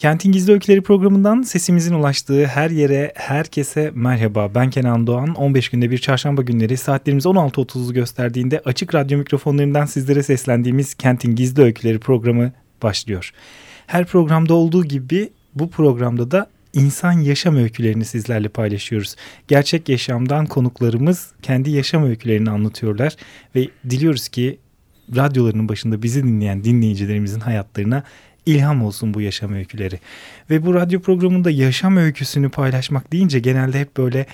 Kentin Gizli Öyküleri programından sesimizin ulaştığı her yere, herkese merhaba. Ben Kenan Doğan. 15 günde bir çarşamba günleri saatlerimiz 16.30'u gösterdiğinde açık radyo mikrofonlarından sizlere seslendiğimiz Kentin Gizli Öyküleri programı başlıyor. Her programda olduğu gibi bu programda da insan yaşam öykülerini sizlerle paylaşıyoruz. Gerçek yaşamdan konuklarımız kendi yaşam öykülerini anlatıyorlar ve diliyoruz ki radyolarının başında bizi dinleyen dinleyicilerimizin hayatlarına ilham olsun bu yaşam öyküleri. Ve bu radyo programında yaşam öyküsünü paylaşmak deyince genelde hep böyle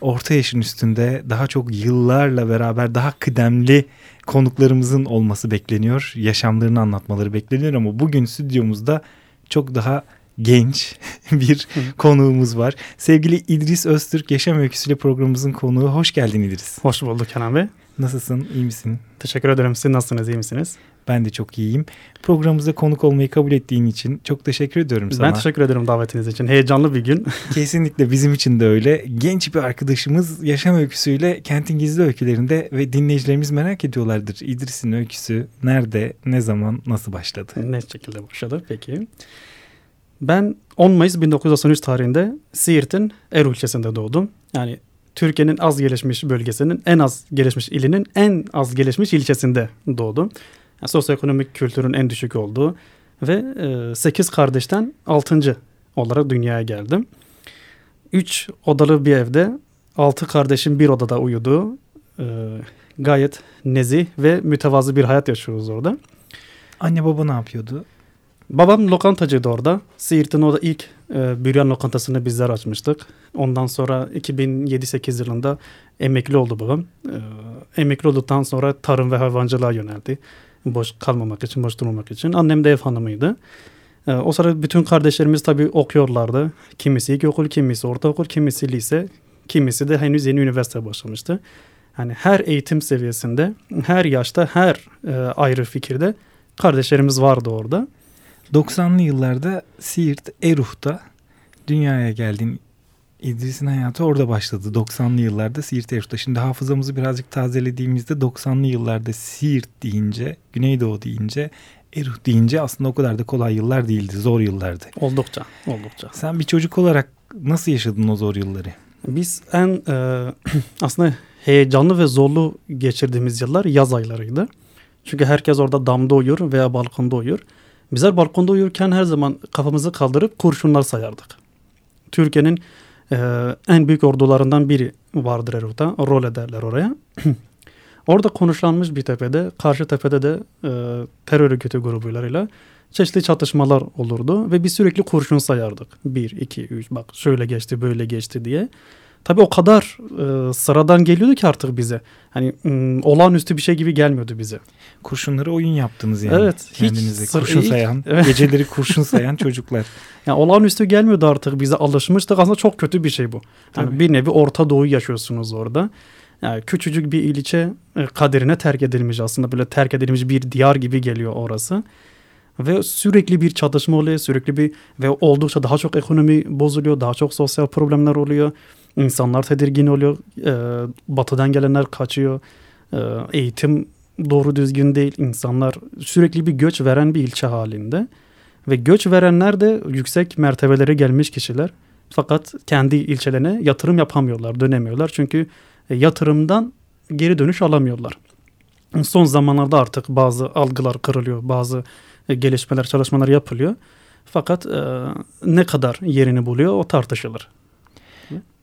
orta yaşın üstünde daha çok yıllarla beraber daha kıdemli konuklarımızın olması bekleniyor. Yaşamlarını anlatmaları bekleniyor ama bugün stüdyomuzda çok daha genç bir konuğumuz var. Sevgili İdris Öztürk Yaşam Öyküsüyle programımızın konuğu. Hoş geldin İdris. Hoş bulduk Kenan Bey. Nasılsın? İyi misin? Teşekkür ederim. Siz nasılsınız? İyi misiniz? Ben de çok iyiyim. Programımıza konuk olmayı kabul ettiğin için çok teşekkür ediyorum sana. Ben teşekkür ederim davetiniz için. Heyecanlı bir gün. Kesinlikle bizim için de öyle. Genç bir arkadaşımız yaşam öyküsüyle Kentin Gizli Öykülerinde ve dinleyicilerimiz merak ediyorlardır. İdris'in öyküsü nerede, ne zaman, nasıl başladı? Ne şekilde başladı peki? Ben 10 Mayıs 1993 tarihinde Siirt'in Erol ilçesinde doğdum. Yani Türkiye'nin az gelişmiş bölgesinin en az gelişmiş ilinin en az gelişmiş ilçesinde doğdum. Yani sosyoekonomik kültürün en düşük olduğu ve e, 8 kardeşten 6. olarak dünyaya geldim. 3 odalı bir evde 6 kardeşim bir odada uyuduğu e, gayet nezih ve mütevazı bir hayat yaşıyoruz orada. Anne baba ne yapıyordu? Babam lokantacıydı orada. Siirt'in orada ilk e, büryan lokantasını bizler açmıştık. Ondan sonra 2007-8 yılında emekli oldu babam. E, emekli olduktan sonra tarım ve hayvancılığa yöneldi. Boş kalmamak için, boş durmamak için. Annem de ev hanımıydı. E, o sırada bütün kardeşlerimiz tabii okuyorlardı. Kimisi ilkokul, kimisi ortaokul, kimisi lise, kimisi de henüz yeni üniversite başlamıştı. Yani her eğitim seviyesinde, her yaşta, her e, ayrı fikirde kardeşlerimiz vardı orada. 90'lı yıllarda Siirt Eruh'ta dünyaya geldin. İdris'in hayatı orada başladı. 90'lı yıllarda Siirt Eruh'ta. Şimdi hafızamızı birazcık tazelediğimizde 90'lı yıllarda Siirt deyince, Güneydoğu deyince, Eruh deyince aslında o kadar da kolay yıllar değildi. Zor yıllardı. Oldukça, oldukça. Sen bir çocuk olarak nasıl yaşadın o zor yılları? Biz en e, aslında heyecanlı ve zorlu geçirdiğimiz yıllar yaz aylarıydı. Çünkü herkes orada damda uyur veya balkonda uyur. Bizler balkonda uyurken her zaman kafamızı kaldırıp kurşunlar sayardık. Türkiye'nin e, en büyük ordularından biri vardır Erut'ta. Rol ederler oraya. Orada konuşlanmış bir tepede, karşı tepede de e, terör örgütü grubuyla çeşitli çatışmalar olurdu ve biz sürekli kurşun sayardık. Bir, iki, üç, bak şöyle geçti, böyle geçti diye. Tabii o kadar e, sıradan geliyordu ki artık bize. Hani m, olağanüstü bir şey gibi gelmiyordu bize. Kurşunları oyun yaptınız yani. Evet. Kendinize hiç, kurşun ilk, sayan, evet. geceleri kurşun sayan çocuklar. Yani olağanüstü gelmiyordu artık bize alışmıştık. Aslında çok kötü bir şey bu. Yani Tabii. bir nevi Orta Doğu yaşıyorsunuz orada. Yani küçücük bir ilçe e, kaderine terk edilmiş aslında. Böyle terk edilmiş bir diyar gibi geliyor orası. Ve sürekli bir çatışma oluyor. Sürekli bir ve oldukça daha çok ekonomi bozuluyor. Daha çok sosyal problemler oluyor. İnsanlar tedirgin oluyor. E, batıdan gelenler kaçıyor. E, eğitim doğru düzgün değil. İnsanlar sürekli bir göç veren bir ilçe halinde. Ve göç verenler de yüksek mertebelere gelmiş kişiler. Fakat kendi ilçelerine yatırım yapamıyorlar, dönemiyorlar. Çünkü e, yatırımdan geri dönüş alamıyorlar. Son zamanlarda artık bazı algılar kırılıyor, bazı e, gelişmeler, çalışmalar yapılıyor. Fakat e, ne kadar yerini buluyor o tartışılır.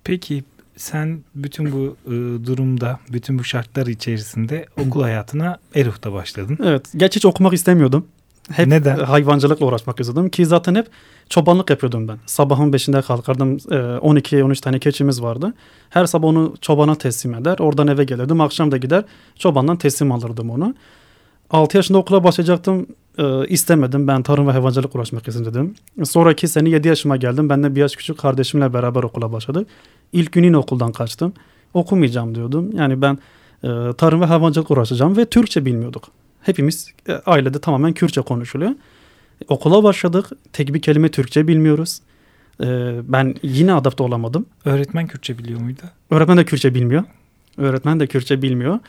Peki sen bütün bu e, durumda, bütün bu şartlar içerisinde okul hayatına Eruh'ta başladın. Evet, gerçi hiç okumak istemiyordum. Hep Neden? hayvancılıkla uğraşmak istiyordum ki zaten hep çobanlık yapıyordum ben. Sabahın beşinde kalkardım. 12-13 tane keçimiz vardı. Her sabah onu çobana teslim eder. Oradan eve gelirdim. Akşam da gider çobandan teslim alırdım onu. 6 yaşında okula başlayacaktım. E, istemedim. Ben tarım ve hayvancılık uğraşmak istedim. Sonraki sene 7 yaşıma geldim. Benden bir yaş küçük kardeşimle beraber okula başladık. İlk gün yine okuldan kaçtım. Okumayacağım diyordum. Yani ben e, tarım ve hayvancılık uğraşacağım ve Türkçe bilmiyorduk. Hepimiz e, ailede tamamen Kürtçe konuşuluyor. Okula başladık. Tek bir kelime Türkçe bilmiyoruz. E, ben yine adapte olamadım. Öğretmen Kürtçe biliyor muydu? Öğretmen de Kürtçe bilmiyor. Öğretmen de Kürtçe bilmiyor.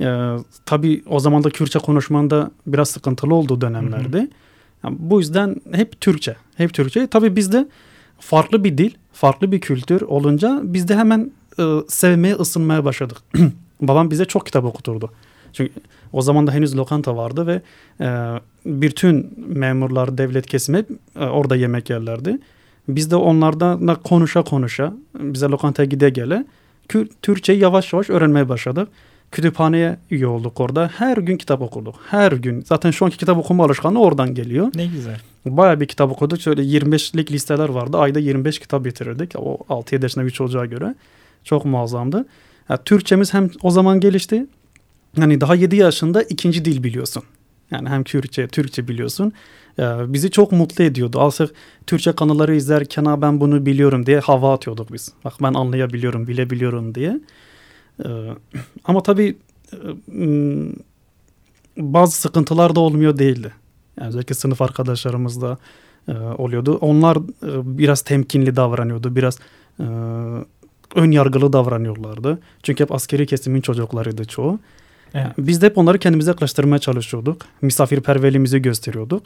Ee, tabii o zaman da Kürtçe konuşmanda biraz sıkıntılı olduğu dönemlerde. Yani bu yüzden hep Türkçe. Hep Türkçe. Tabii bizde farklı bir dil, farklı bir kültür olunca biz de hemen e, sevmeye, ısınmaya başladık. Babam bize çok kitap okuturdu. Çünkü o zaman da henüz lokanta vardı ve e, bütün memurlar, devlet kesimi hep e, orada yemek yerlerdi. Biz de onlardan konuşa konuşa, bize lokantaya gide gele Türkçeyi yavaş yavaş öğrenmeye başladık. Kütüphaneye üye olduk orada. Her gün kitap okuduk. Her gün. Zaten şu anki kitap okuma alışkanlığı oradan geliyor. Ne güzel. Baya bir kitap okuduk. Şöyle 25'lik listeler vardı. Ayda 25 kitap bitirirdik. O 6-7 yaşında bir çocuğa göre. Çok muazzamdı. Yani Türkçemiz hem o zaman gelişti. Hani daha 7 yaşında ikinci dil biliyorsun. Yani hem Kürtçe, Türkçe biliyorsun. Ee, bizi çok mutlu ediyordu. Artık Türkçe kanalları izlerken ben bunu biliyorum diye hava atıyorduk biz. Bak ben anlayabiliyorum, bilebiliyorum diye. Ee, ama tabii e, bazı sıkıntılar da olmuyor değildi. Yani özellikle sınıf arkadaşlarımız da e, oluyordu. Onlar e, biraz temkinli davranıyordu. Biraz ön yargılı davranıyorlardı. Çünkü hep askeri kesimin çocuklarıydı çoğu. Evet. Biz de hep onları kendimize yaklaştırmaya çalışıyorduk. Misafirperverliğimizi gösteriyorduk.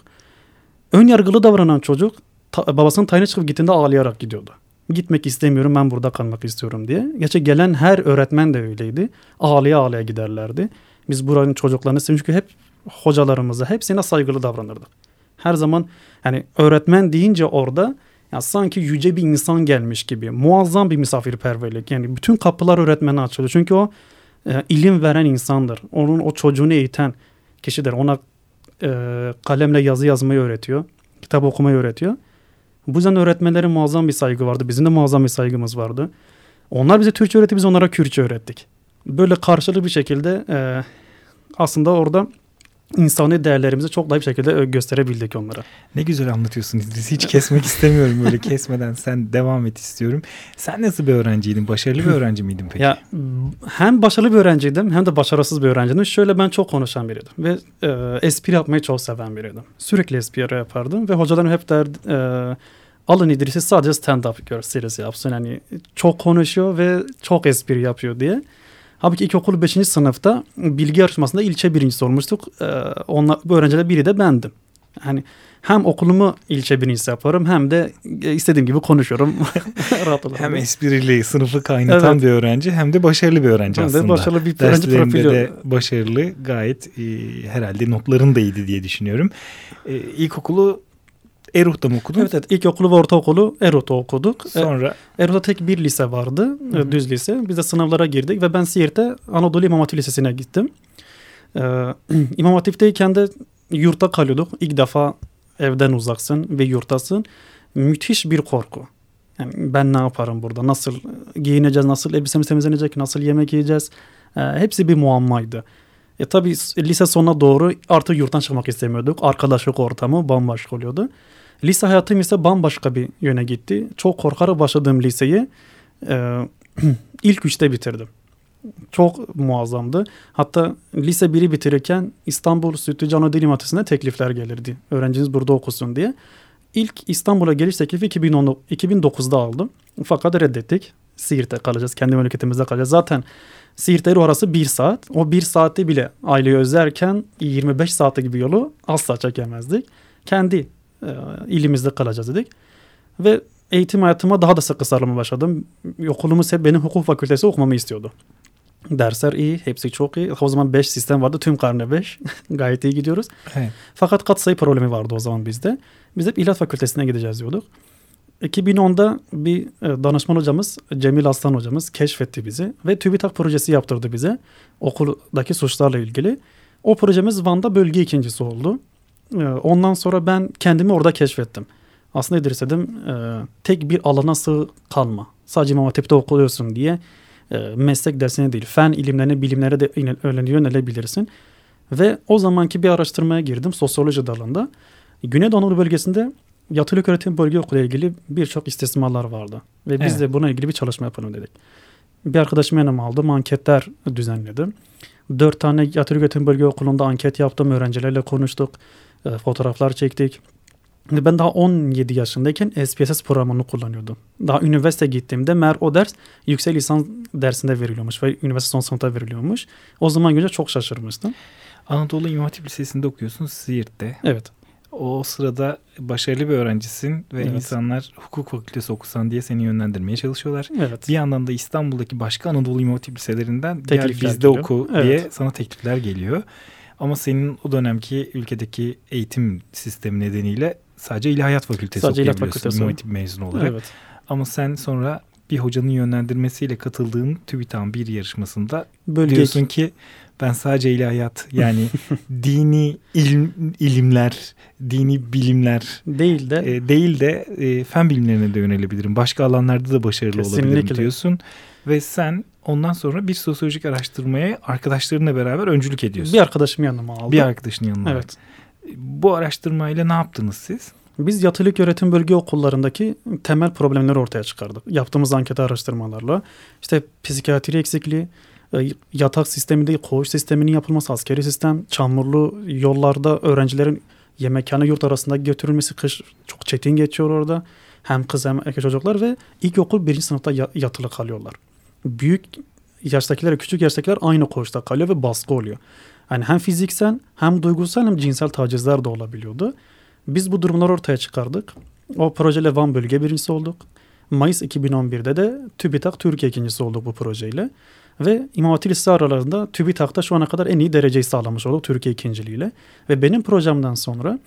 Ön yargılı davranan çocuk ta, babasının tayine çıkıp gittiğinde ağlayarak gidiyordu. Gitmek istemiyorum ben burada kalmak istiyorum diye. Gerçi gelen her öğretmen de öyleydi. Ağlaya ağlaya giderlerdi. Biz buranın çocuklarını çünkü hep hocalarımıza hepsine saygılı davranırdık. Her zaman yani öğretmen deyince orada ya sanki yüce bir insan gelmiş gibi muazzam bir misafirperverlik. Yani bütün kapılar öğretmene açılıyor. Çünkü o e, ilim veren insandır. Onun o çocuğunu eğiten kişidir. Ona e, kalemle yazı yazmayı öğretiyor. Kitap okumayı öğretiyor. Bu yüzden öğretmenlere muazzam bir saygı vardı. Bizim de muazzam bir saygımız vardı. Onlar bize Türkçe öğretti, biz onlara Kürtçe öğrettik. Böyle karşılıklı bir şekilde e, aslında orada insani değerlerimizi çok daha bir şekilde gösterebildik onlara. Ne güzel anlatıyorsun İdris. Hiç kesmek istemiyorum böyle kesmeden sen devam et istiyorum. Sen nasıl bir öğrenciydin? Başarılı bir öğrenci miydin peki? Ya hem başarılı bir öğrenciydim hem de başarısız bir öğrenciydim. Şöyle ben çok konuşan biriydim ve e, espri yapmayı çok seven biriydim. Sürekli espri yapardım ve hocalarım hep derdi e, alın İdris'i sadece stand-up gösterisi yapsın. Yani çok konuşuyor ve çok espri yapıyor diye. Halbuki ilkokul 5. sınıfta bilgi yarışmasında ilçe birincisi olmuştuk. Ee, onlar, bu öğrenciler biri de bendim. Hani hem okulumu ilçe birincisi yaparım hem de e, istediğim gibi konuşuyorum. Rahat olarak. Hem esprili sınıfı kaynatan evet. bir öğrenci hem de başarılı bir öğrenci hem aslında. De başarılı bir öğrenci profili. de başarılı gayet e, herhalde notların da iyiydi diye düşünüyorum. E, ilkokulu Erut'ta mı okudun? Evet, evet ilkokulu ve ortaokulu Erut'ta okuduk. E, Sonra? Erut'ta tek bir lise vardı. Hı-hı. Düz lise. Biz de sınavlara girdik ve ben Siirt'te Anadolu İmam Hatip Lisesi'ne gittim. Ee, İmam Hatip'teyken de yurtta kalıyorduk. İlk defa evden uzaksın ve yurttasın. Müthiş bir korku. Yani ben ne yaparım burada? Nasıl giyineceğiz? Nasıl elbisemiz temizlenecek? Nasıl yemek yiyeceğiz? Ee, hepsi bir muammaydı. E tabii lise sonuna doğru artık yurttan çıkmak istemiyorduk. Arkadaşlık ortamı bambaşka oluyordu. Lise hayatım ise bambaşka bir yöne gitti. Çok korkarak başladığım liseyi e, ilk üçte bitirdim. Çok muazzamdı. Hatta lise 1'i bitirirken İstanbul Sütlüce Anadolu Üniversitesi'ne teklifler gelirdi. Öğrenciniz burada okusun diye. İlk İstanbul'a geliş teklifi 2010, 2009'da aldım. Fakat reddettik. Siirt'te kalacağız. Kendi memleketimizde kalacağız. Zaten Siirt Ero arası 1 saat. O 1 saatte bile aileyi özlerken 25 saate gibi yolu asla çekemezdik. Kendi ilimizde kalacağız dedik. Ve eğitim hayatıma daha da sıkı sarılmaya başladım. Okulumuz hep benim hukuk fakültesi okumamı istiyordu. Dersler iyi, hepsi çok iyi. O zaman 5 sistem vardı, tüm karne 5. Gayet iyi gidiyoruz. Evet. Fakat katsayı problemi vardı o zaman bizde. Biz hep İlahi Fakültesine gideceğiz diyorduk. 2010'da bir e, danışman hocamız Cemil Aslan hocamız keşfetti bizi ve TÜBİTAK projesi yaptırdı bize okuldaki suçlarla ilgili. O projemiz Van'da bölge ikincisi oldu. Ee, ondan sonra ben kendimi orada keşfettim. Aslında İdris dedim e, tek bir alana sığ kalma. Sadece İmam Hatip'te okuluyorsun diye e, meslek dersine değil fen ilimlerine bilimlere de yönelebilirsin. Ve o zamanki bir araştırmaya girdim sosyoloji dalında. Güneydoğu Anadolu bölgesinde yatılı öğretim bölge okulu ile ilgili birçok istismarlar vardı. Ve biz Evet. de buna ilgili bir çalışma yapalım dedik. Bir arkadaşım yanıma aldım, anketler düzenledim. Dört tane yatılı öğretim bölge okulunda anket yaptım, öğrencilerle konuştuk, e, fotoğraflar çektik. Ben daha 17 yaşındayken SPSS programını kullanıyordum. Daha üniversite gittiğimde meğer o ders yüksek lisans dersinde veriliyormuş ve üniversite son sınıfta veriliyormuş. O zaman görünce çok şaşırmıştım. Anadolu İmam Hatip Lisesi'nde okuyorsun Siirt'te. Evet. O sırada başarılı bir öğrencisin ve Evet. insanlar hukuk fakültesi okusan diye seni yönlendirmeye çalışıyorlar. Evet. Bir yandan da İstanbul'daki başka Anadolu İmam Hatip liselerinden gel bizde geliyor. oku Evet. diye sana teklifler geliyor. Ama senin o dönemki ülkedeki eğitim sistemi nedeniyle sadece İlahiyat Fakültesi Sadece İlahiyat okuyabiliyorsun Fakültesi. İmam Hatip mezunu olarak. Evet. Ama sen sonra bir hocanın yönlendirmesiyle katıldığın TÜBİTAK'ın bir yarışmasında Bölge diyorsun ki ben sadece ilahiyat yani dini ilim, ilimler, dini bilimler değil de e, değil de e, fen bilimlerine de yönelebilirim. Başka alanlarda da başarılı olabilirim Kesinlikle. Ve sen ondan sonra bir sosyolojik araştırmaya arkadaşlarınla beraber öncülük ediyorsun. bir arkadaşım yanıma aldı. Bir arkadaşın yanına. Evet. Bu araştırmayla ne yaptınız siz? Biz yatılık öğretim bölge okullarındaki temel problemleri ortaya çıkardık. Yaptığımız anket araştırmalarla. İşte psikiyatri eksikliği, e, yatak sisteminde koğuş sisteminin yapılması, askeri sistem, çamurlu yollarda öğrencilerin yemekhane yurt arasında götürülmesi kış çok çetin geçiyor orada. Hem kız hem erkek çocuklar ve ilkokul birinci sınıfta ya- yatılı kalıyorlar. Büyük yaştakiler, küçük yaştakiler aynı koğuşta kalıyor ve baskı oluyor. Yani hem fiziksel hem duygusal hem cinsel tacizler de olabiliyordu. Biz bu durumları ortaya çıkardık. O projeyle Van bölge birincisi olduk. Mayıs 2011'de de TÜBİTAK Türkiye ikincisi olduk bu projeyle. Ve İmam Hatip Lisesi aralarında TÜBİTAK'ta şu ana kadar en iyi dereceyi sağlamış olduk Türkiye ikinciliğiyle. Ve benim projemden sonra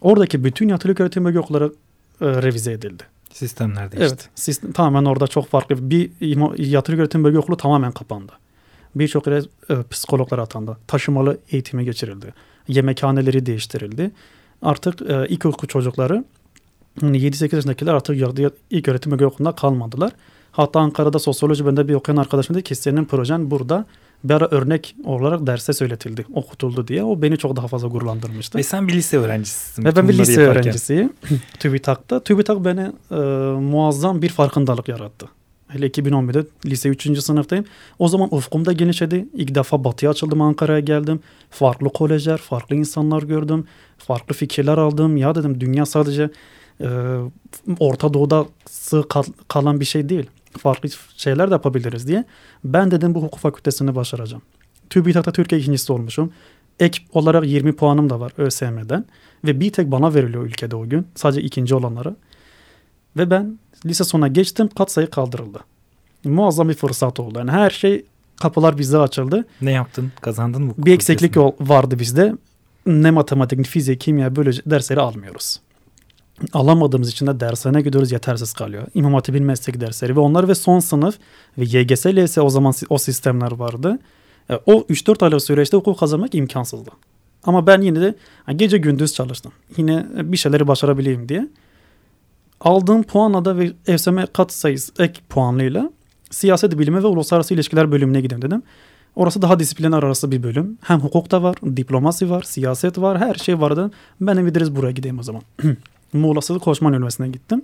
oradaki bütün yatılı öğretim bölge okulları e, revize edildi. Sistemler değişti. Evet. Sistem, tamamen orada çok farklı. Bir yatılı öğretim bölge okulu tamamen kapandı. Birçok yere e, psikologlar atandı. Taşımalı eğitime geçirildi. Yemekhaneleri değiştirildi. Artık e, ilkokul çocukları 7-8 yaşındakiler artık ilk öğretim bölge okulunda kalmadılar. Hatta Ankara'da sosyoloji bende bir okuyan arkadaşım dedi ki senin projen burada bir ara örnek olarak derse söyletildi, okutuldu diye. O beni çok daha fazla gururlandırmıştı. Ve sen bir lise öğrencisisin. Ve ben bir lise yaparken. öğrencisiyim TÜBİTAK'ta. TÜBİTAK beni e, muazzam bir farkındalık yarattı. Hele 2011'de lise 3. sınıftayım. O zaman ufkumda genişledi. İlk defa batıya açıldım Ankara'ya geldim. Farklı kolejler, farklı insanlar gördüm. Farklı fikirler aldım. Ya dedim dünya sadece e, Orta Doğu'da sığ kal- kalan bir şey değil. Farklı şeyler de yapabiliriz diye. Ben dedim bu hukuk fakültesini başaracağım. TÜBİTAK'ta Türkiye ikincisi olmuşum. Ek olarak 20 puanım da var ÖSYM'den. Ve bir tek bana veriliyor ülkede o gün. Sadece ikinci olanlara. Ve ben lise sonuna geçtim. Katsayı kaldırıldı. Muazzam bir fırsat oldu. Yani her şey kapılar bize açıldı. Ne yaptın? Kazandın mı? Bir eksiklik vardı bizde. Ne matematik, ne fizik, kimya böyle dersleri almıyoruz. Alamadığımız için de dershane gidiyoruz yetersiz kalıyor. İmam Hatip'in meslek dersleri ve onlar ve son sınıf ve YGS, LS o zaman o sistemler vardı. E, O 3-4 aylık süreçte hukuk kazanmak imkansızdı. Ama ben yine de gece gündüz çalıştım. Yine bir şeyleri başarabileyim diye. Aldığım puanla da ve ÖSYM kat sayısı ek puanlıyla siyaset bilimi ve uluslararası ilişkiler bölümüne gideyim dedim. Orası daha disiplinler arası bir bölüm. Hem hukuk da var, diplomasi var, siyaset var, her şey vardı. Ben de buraya gideyim o zaman. Muğla Sıdık Koçman Üniversitesi'ne gittim.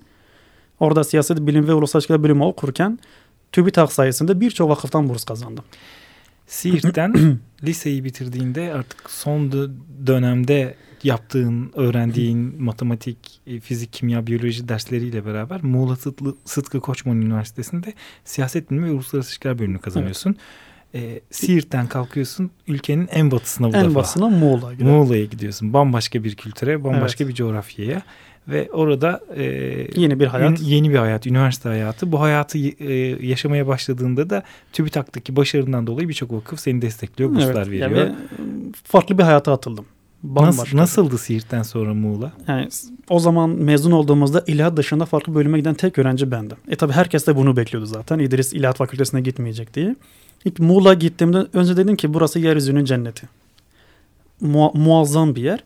Orada siyaset bilimi ve uluslararası ilişkiler bölümü okurken TÜBİTAK sayesinde birçok vakıftan burs kazandım. Siirt'ten liseyi bitirdiğinde artık son dö- dönemde yaptığın, öğrendiğin matematik, e, fizik, kimya, biyoloji dersleriyle beraber Muğla Sıtkı, Sıtkı Koçman Üniversitesi'nde siyaset bilimi ve uluslararası ilişkiler bölümünü kazanıyorsun. E, Siirt'ten kalkıyorsun ülkenin en batısına bu en defa. basına Muğla gidiyorum. Muğla'ya gidiyorsun. Bambaşka bir kültüre, bambaşka Evet. bir coğrafyaya ve orada e, Yeni bir hayat. ün- yeni bir hayat, üniversite hayatı. Bu hayatı e, yaşamaya başladığında da TÜBİTAK'taki başarından dolayı birçok vakıf seni destekliyor, burslar Evet, veriyor. yani farklı bir hayata atıldım. Nasıl, Bambaşka. nasıldı Siirt'ten sonra Muğla? Yani o zaman mezun olduğumuzda ilahiyat dışında farklı bölüme giden tek öğrenci bendim. E tabi herkes de bunu bekliyordu zaten. İdris İlahiyat Fakültesine gitmeyecek diye. İlk Muğla gittiğimde önce dedim ki burası yeryüzünün cenneti. Mua- muazzam bir yer.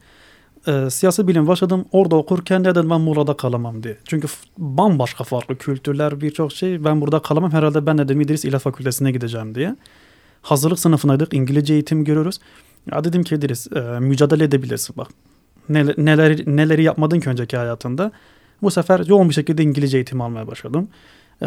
Ee, siyasi bilim başladım. Orada okurken de dedim ben Muğla'da kalamam diye. Çünkü bambaşka farklı kültürler birçok şey. Ben burada kalamam. Herhalde ben de İdris İlahiyat Fakültesine gideceğim diye. Hazırlık sınıfındaydık. İngilizce eğitim görüyoruz. Ya dedim ki İdris e, mücadele edebilirsin bak. Neler, neler, neleri yapmadın ki önceki hayatında. Bu sefer yoğun bir şekilde İngilizce eğitim almaya başladım. E,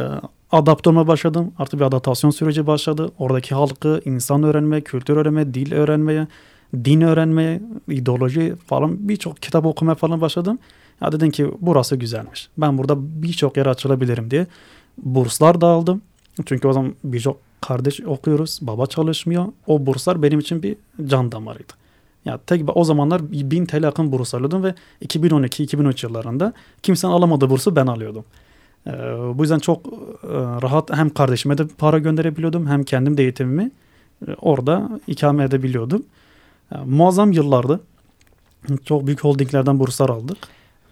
adapte olmaya başladım. Artık bir adaptasyon süreci başladı. Oradaki halkı, insan öğrenmeye, kültür öğrenmeye, dil öğrenmeye, din öğrenmeye, ideoloji falan birçok kitap okumaya falan başladım. Ya dedim ki burası güzelmiş. Ben burada birçok yere açılabilirim diye. Burslar da aldım. Çünkü o zaman birçok kardeş okuyoruz. Baba çalışmıyor. O burslar benim için bir can damarıydı. Ya tek o zamanlar 1000 TL yakın burs alıyordum ve 2012-2013 yıllarında kimsenin alamadığı bursu ben alıyordum. Ee, bu yüzden çok e, rahat hem kardeşime de para gönderebiliyordum hem kendim de eğitimimi e, orada ikame edebiliyordum. Yani, muazzam yıllardı. Çok büyük holdinglerden burslar aldık.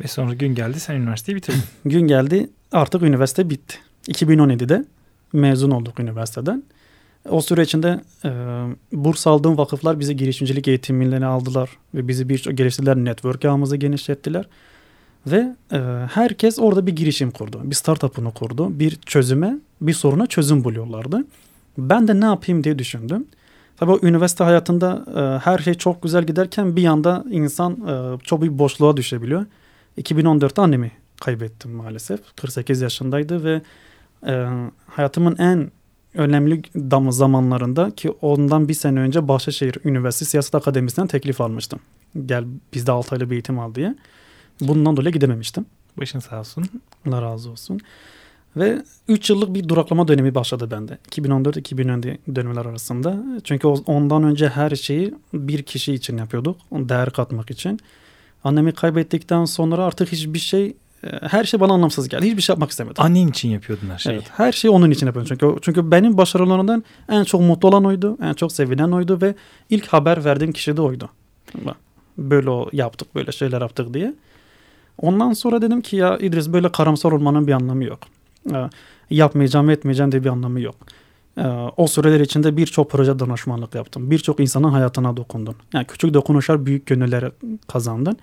Ve sonra gün geldi sen üniversiteyi bitirdin. gün geldi artık üniversite bitti. 2017'de mezun olduk üniversiteden. O süre içinde e, burs aldığım vakıflar bizi girişimcilik eğitimlerini aldılar ve bizi birçok geliştirdiler. Network ağımızı genişlettiler. Ve e, herkes orada bir girişim kurdu. Bir startup'ını kurdu. Bir çözüme, bir soruna çözüm buluyorlardı. Ben de ne yapayım diye düşündüm. Tabii o üniversite hayatında e, her şey çok güzel giderken bir yanda insan e, çok bir boşluğa düşebiliyor. 2014'te annemi kaybettim maalesef. 48 yaşındaydı ve e, hayatımın en önemli zamanlarında ki ondan bir sene önce Bahçeşehir Üniversitesi Siyaset Akademisi'nden teklif almıştım. Gel bizde 6 aylık bir eğitim al diye. Bundan dolayı gidememiştim. Başın sağ olsun. Allah razı olsun. Ve 3 yıllık bir duraklama dönemi başladı bende. 2014-2010 dönemler arasında. Çünkü ondan önce her şeyi bir kişi için yapıyorduk. Değer katmak için. Annemi kaybettikten sonra artık hiçbir şey ee, her şey bana anlamsız geldi. Hiçbir şey yapmak istemedim. Annen için yapıyordun her şeyi. Evet, her şeyi onun için yapıyordum. Çünkü, çünkü benim başarılarımdan en çok mutlu olan oydu. En çok sevilen oydu ve ilk haber verdiğim kişi de oydu. Böyle yaptık, böyle şeyler yaptık diye. Ondan sonra dedim ki ya İdris böyle karamsar olmanın bir anlamı yok. Ee, yapmayacağım, etmeyeceğim diye bir anlamı yok. Ee, o süreler içinde birçok proje danışmanlık yaptım. Birçok insanın hayatına dokundum. Yani küçük dokunuşlar büyük gönüllere kazandın.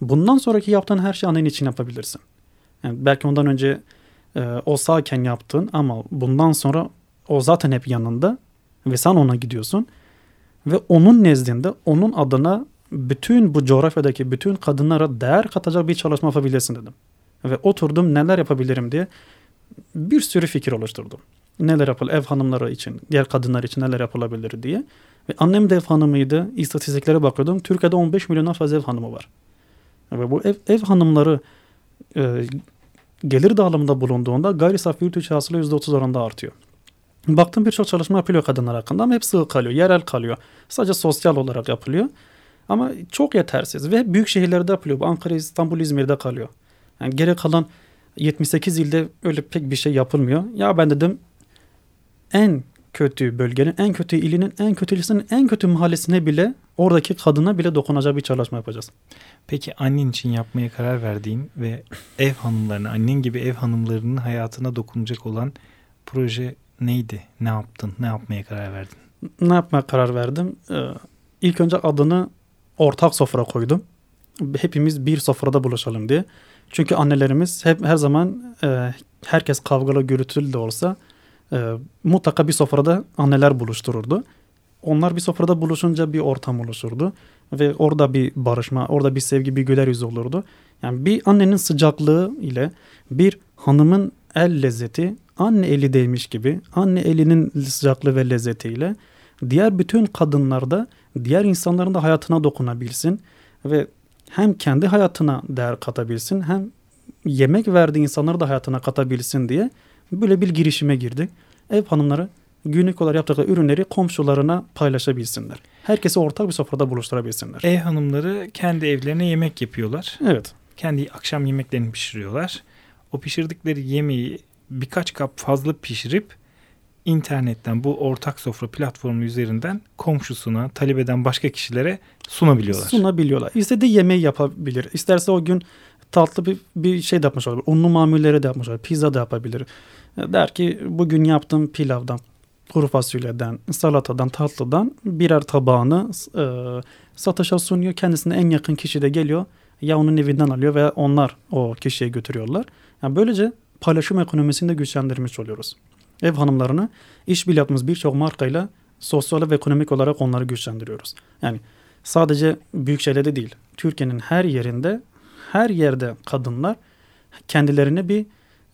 Bundan sonraki yaptığın her şeyi annen için yapabilirsin. Yani belki ondan önce e, o sağken yaptın ama bundan sonra o zaten hep yanında ve sen ona gidiyorsun. Ve onun nezdinde onun adına bütün bu coğrafyadaki bütün kadınlara değer katacak bir çalışma yapabilirsin dedim. Ve oturdum neler yapabilirim diye bir sürü fikir oluşturdum. Neler yapıl ev hanımları için, diğer kadınlar için neler yapılabilir diye. Ve annem de ev hanımıydı. İstatistiklere bakıyordum. Türkiye'de 15 milyondan fazla ev hanımı var. Ve bu ev, ev hanımları e, gelir dağılımında bulunduğunda gayri safi yurt içi hasılı %30 oranında artıyor. Baktım birçok çalışma yapılıyor kadınlar hakkında ama hep sığ kalıyor, yerel kalıyor. Sadece sosyal olarak yapılıyor. Ama çok yetersiz ve büyük şehirlerde yapılıyor. Ankara, İstanbul, İzmir'de kalıyor. Yani geri kalan 78 ilde öyle pek bir şey yapılmıyor. Ya ben dedim en kötü bölgenin, en kötü ilinin, en kötü ilçesinin, en kötü mahallesine bile oradaki kadına bile dokunacak bir çalışma yapacağız. Peki annen için yapmaya karar verdiğin ve ev hanımlarına, annen gibi ev hanımlarının hayatına dokunacak olan proje neydi? Ne yaptın? Ne yapmaya karar verdin? Ne yapmaya karar verdim? Ee, ilk önce adını ortak sofra koydum. Hepimiz bir sofrada buluşalım diye. Çünkü annelerimiz hep her zaman e, herkes kavgalı gürültülü de olsa e, mutlaka bir sofrada anneler buluştururdu. Onlar bir sofrada buluşunca bir ortam oluşurdu ve orada bir barışma, orada bir sevgi, bir güler yüz olurdu. Yani bir annenin sıcaklığı ile bir hanımın el lezzeti anne eli değmiş gibi anne elinin sıcaklığı ve lezzetiyle diğer bütün kadınlarda diğer insanların da hayatına dokunabilsin ve hem kendi hayatına değer katabilsin hem yemek verdiği insanları da hayatına katabilsin diye böyle bir girişime girdik. Ev hanımları günlük olarak yaptıkları ürünleri komşularına paylaşabilsinler. Herkesi ortak bir sofrada buluşturabilsinler. Ev hanımları kendi evlerine yemek yapıyorlar. Evet. Kendi akşam yemeklerini pişiriyorlar. O pişirdikleri yemeği birkaç kap fazla pişirip internetten bu ortak sofra platformu üzerinden komşusuna, talep eden başka kişilere sunabiliyorlar. Sunabiliyorlar. İstediği yemeği yapabilir. İsterse o gün tatlı bir, bir şey de yapmış olabilir. Unlu mamulleri de yapmış olabilir. Pizza da yapabilir. Der ki bugün yaptığım pilavdan, kuru fasulyeden, salatadan, tatlıdan birer tabağını e, satışa sunuyor. Kendisine en yakın kişi de geliyor. Ya onun evinden alıyor veya onlar o kişiye götürüyorlar. Yani böylece paylaşım ekonomisini de güçlendirmiş oluyoruz. Ev hanımlarını iş yaptığımız birçok markayla sosyal ve ekonomik olarak onları güçlendiriyoruz. Yani sadece büyük şeylerde değil. Türkiye'nin her yerinde, her yerde kadınlar kendilerine bir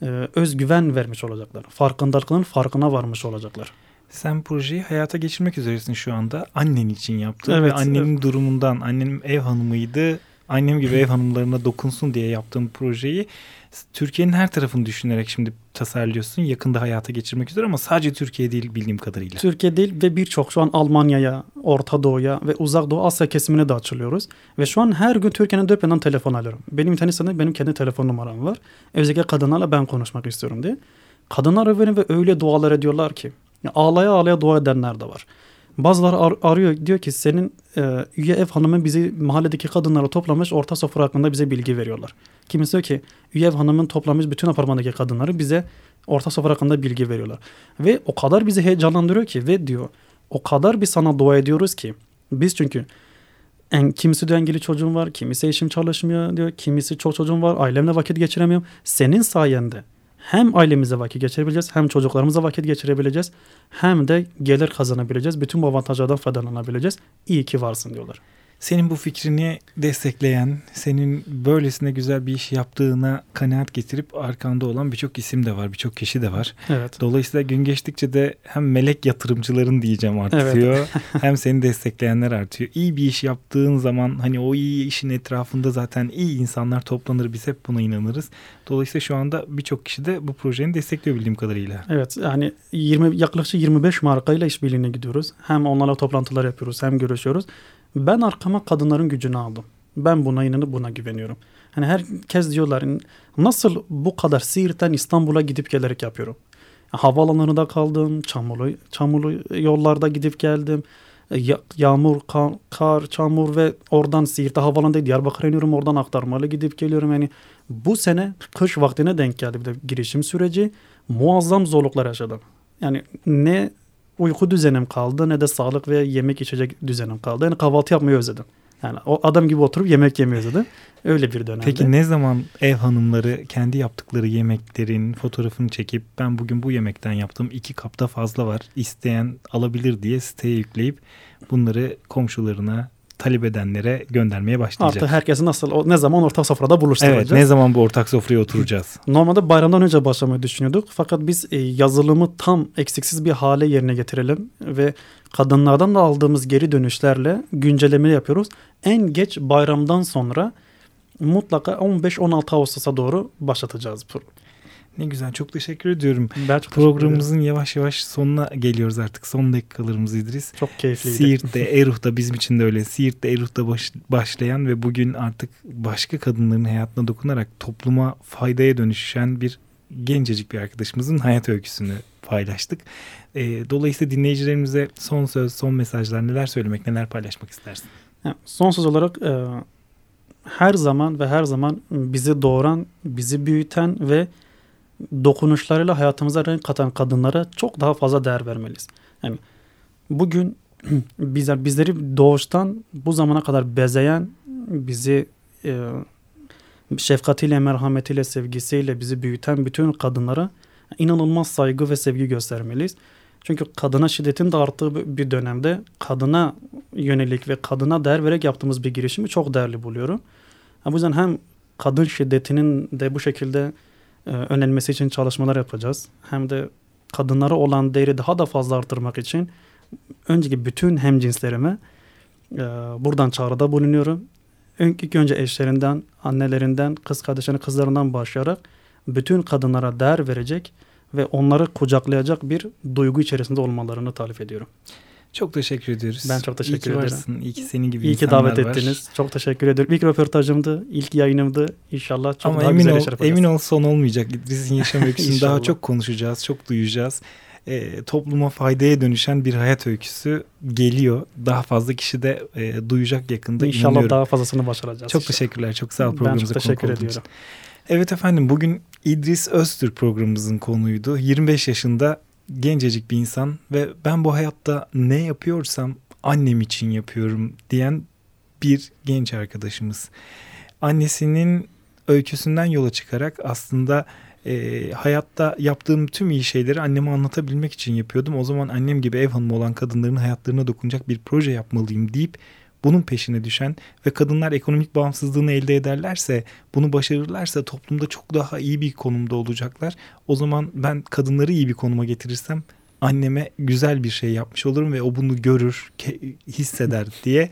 e, özgüven vermiş olacaklar. Farkındalığın farkına varmış olacaklar. Sen projeyi hayata geçirmek üzeresin şu anda. Annen için yaptın Evet, ve annenin evet. durumundan, annem ev hanımıydı. Annem gibi ev hanımlarına dokunsun diye yaptığım projeyi Türkiye'nin her tarafını düşünerek şimdi tasarlıyorsun. Yakında hayata geçirmek üzere ama sadece Türkiye değil bildiğim kadarıyla. Türkiye değil ve birçok şu an Almanya'ya, Orta Doğu'ya ve Uzak Doğu Asya kesimine de açılıyoruz. Ve şu an her gün Türkiye'nin dört yanından telefon alıyorum. Benim internet benim kendi telefon numaram var. Özellikle kadınlarla ben konuşmak istiyorum diye. Kadınlar öyle ve öyle dualar ediyorlar ki. ya Ağlaya ağlaya dua edenler de var. Bazıları ar- arıyor diyor ki senin e, üye ev hanımı bizi mahalledeki kadınları toplamış orta sofra hakkında bize bilgi veriyorlar. Kimisi diyor ki üye ev hanımın toplamış bütün apartmandaki kadınları bize orta sofra hakkında bilgi veriyorlar. Ve o kadar bizi heyecanlandırıyor ki ve diyor o kadar bir sana dua ediyoruz ki biz çünkü en, kimisi diyor engelli çocuğum var, kimisi eşim çalışmıyor diyor, kimisi çok çocuğum var, ailemle vakit geçiremiyorum. Senin sayende hem ailemize vakit geçirebileceğiz, hem çocuklarımıza vakit geçirebileceğiz, hem de gelir kazanabileceğiz. Bütün bu avantajlardan faydalanabileceğiz. İyi ki varsın diyorlar. Senin bu fikrini destekleyen, senin böylesine güzel bir iş yaptığına kanaat getirip arkanda olan birçok isim de var, birçok kişi de var. Evet. Dolayısıyla gün geçtikçe de hem melek yatırımcıların diyeceğim artıyor hem seni destekleyenler artıyor. İyi bir iş yaptığın zaman hani o iyi işin etrafında zaten iyi insanlar toplanır biz hep buna inanırız. Dolayısıyla şu anda birçok kişi de bu projenin destekliyor bildiğim kadarıyla. Evet yani 20 yaklaşık 25 markayla işbirliğine gidiyoruz. Hem onlarla toplantılar yapıyoruz hem görüşüyoruz. Ben arkama kadınların gücünü aldım. Ben buna inanıp buna güveniyorum. Hani herkes diyorlar nasıl bu kadar Siirt'ten İstanbul'a gidip gelerek yapıyorum. Havaalanlarında kaldım, çamurlu, çamurlu yollarda gidip geldim. Ya- yağmur, ka- kar, çamur ve oradan Siirt'e havalanında Diyarbakır'a iniyorum oradan aktarmalı gidip geliyorum. Yani bu sene kış vaktine denk geldi bir de girişim süreci. Muazzam zorluklar yaşadım. Yani ne uyku düzenim kaldı ne de sağlık ve yemek içecek düzenim kaldı. Yani kahvaltı yapmayı özledim. Yani o adam gibi oturup yemek yemeyi özledim. Öyle bir dönemde. Peki ne zaman ev hanımları kendi yaptıkları yemeklerin fotoğrafını çekip ben bugün bu yemekten yaptım iki kapta fazla var isteyen alabilir diye siteye yükleyip bunları komşularına talep edenlere göndermeye başlayacak. Artık herkesi nasıl o- ne zaman orta sofrada buluşturacağız. Evet ne zaman bu ortak sofraya oturacağız? Normalde bayramdan önce başlamayı düşünüyorduk. Fakat biz e, yazılımı tam eksiksiz bir hale yerine getirelim ve kadınlardan da aldığımız geri dönüşlerle güncelleme yapıyoruz. En geç bayramdan sonra mutlaka 15-16 Ağustos'a doğru başlatacağız. Ne güzel çok teşekkür ediyorum. Ben çok teşekkür. Programımızın yavaş yavaş sonuna geliyoruz artık. Son dakikalarımız İdris. çok keyifliydi. Siirt'te, Eruh'ta bizim için de öyle. Siirt'te, Eruh'ta baş- başlayan ve bugün artık başka kadınların hayatına dokunarak topluma faydaya dönüşen bir gencecik bir arkadaşımızın hayat öyküsünü paylaştık. Ee, dolayısıyla dinleyicilerimize son söz, son mesajlar neler söylemek, neler paylaşmak istersin? Son söz olarak e, her zaman ve her zaman bizi doğuran, bizi büyüten ve dokunuşlarıyla hayatımıza renk katan kadınlara çok daha fazla değer vermeliyiz. Yani bugün bizler bizleri doğuştan bu zamana kadar bezeyen, bizi e, şefkatiyle, merhametiyle, sevgisiyle bizi büyüten bütün kadınlara inanılmaz saygı ve sevgi göstermeliyiz. Çünkü kadına şiddetin de arttığı bir dönemde kadına yönelik ve kadına değer vererek yaptığımız bir girişimi çok değerli buluyorum. Ha, bu yüzden hem kadın şiddetinin de bu şekilde önlenmesi için çalışmalar yapacağız. Hem de kadınlara olan değeri daha da fazla artırmak için önceki bütün hemcinslerime e, buradan çağrıda bulunuyorum. İlk önce eşlerinden, annelerinden, kız kardeşlerinin kızlarından başlayarak bütün kadınlara değer verecek ve onları kucaklayacak bir duygu içerisinde olmalarını talep ediyorum. Çok teşekkür ediyoruz. Ben çok teşekkür İyi ki ederim. varsın. İyi ki senin gibi İyi ki davet var. ettiniz. Çok teşekkür ederim. İlk röportajımdı, ilk yayınımdı. İnşallah çok Ama daha emin güzel ol, yapacağız. emin ol son olmayacak. Bizim yaşam öyküsünü daha İnşallah. çok konuşacağız, çok duyacağız. Ee, topluma faydaya dönüşen bir hayat öyküsü geliyor. Daha fazla kişi de e, duyacak yakında İnşallah inanıyorum. daha fazlasını başaracağız. Çok teşekkürler. Çok sağ ol Ben çok programımıza teşekkür olduğun için. ediyorum. Evet efendim bugün İdris Öztürk programımızın konuydu. 25 yaşında gencecik bir insan ve ben bu hayatta ne yapıyorsam annem için yapıyorum diyen bir genç arkadaşımız. Annesinin öyküsünden yola çıkarak aslında e, hayatta yaptığım tüm iyi şeyleri anneme anlatabilmek için yapıyordum. O zaman annem gibi ev hanımı olan kadınların hayatlarına dokunacak bir proje yapmalıyım deyip bunun peşine düşen ve kadınlar ekonomik bağımsızlığını elde ederlerse, bunu başarırlarsa toplumda çok daha iyi bir konumda olacaklar. O zaman ben kadınları iyi bir konuma getirirsem anneme güzel bir şey yapmış olurum ve o bunu görür, hisseder diye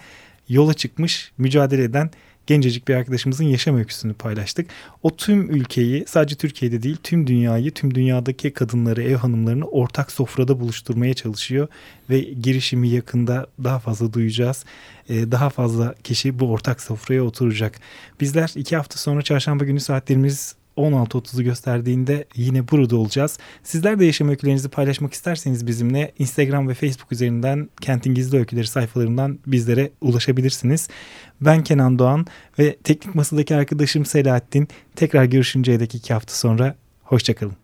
yola çıkmış, mücadele eden gencecik bir arkadaşımızın yaşam öyküsünü paylaştık. O tüm ülkeyi sadece Türkiye'de değil tüm dünyayı tüm dünyadaki kadınları ev hanımlarını ortak sofrada buluşturmaya çalışıyor ve girişimi yakında daha fazla duyacağız. Ee, daha fazla kişi bu ortak sofraya oturacak. Bizler iki hafta sonra çarşamba günü saatlerimiz 16.30'u gösterdiğinde yine burada olacağız. Sizler de yaşam öykülerinizi paylaşmak isterseniz bizimle Instagram ve Facebook üzerinden Kentin Gizli Öyküleri sayfalarından bizlere ulaşabilirsiniz. Ben Kenan Doğan ve teknik masadaki arkadaşım Selahattin. Tekrar görüşünceye dek iki hafta sonra hoşçakalın.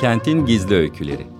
Kentin Gizli Öyküleri